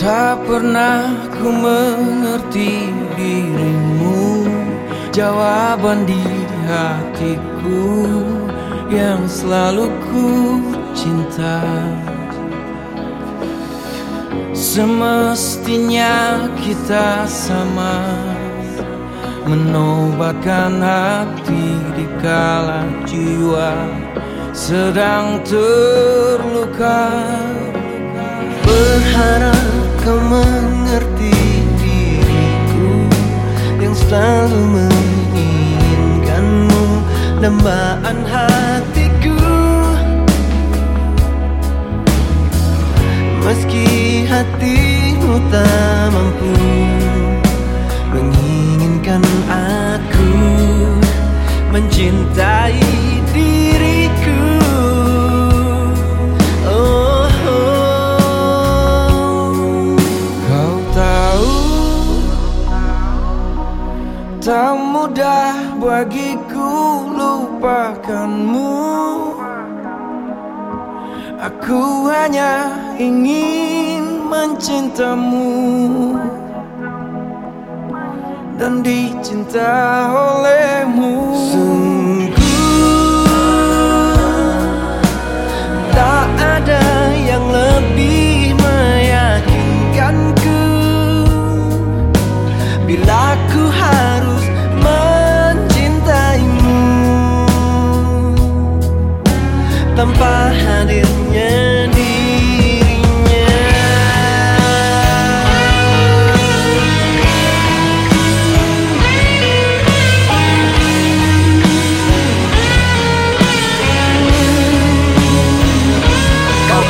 Tak pernah ku mengerti dirimu Jawaban di hatiku Yang selalu ku cinta. Semestinya kita sama Menobatkan hati di kala jiwa Sedang terluka. Berharap kau mengerti diriku Yang selalu menginginkanmu Dambaan hatiku. Meski hatimu tak mampu Menginginkan aku Mencintai Tak mudah bagiku lupakanmu. Aku hanya ingin mencintamu. Dan dicinta olehmu Kau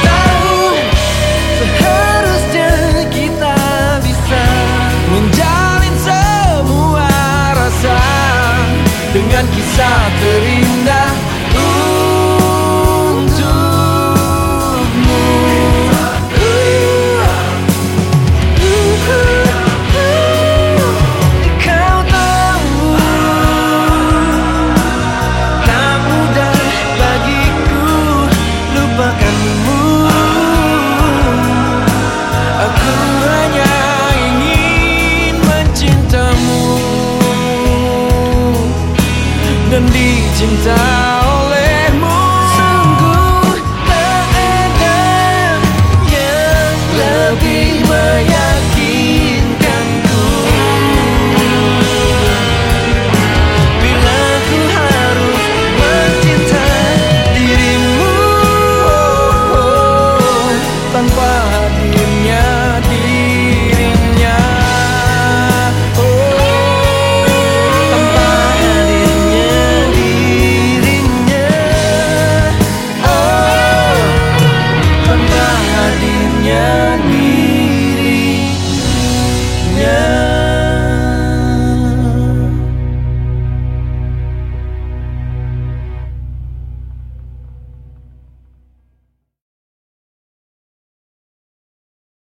tahu seharusnya kita bisa menjalin semua rasa dengan kisah terindah dan dicintai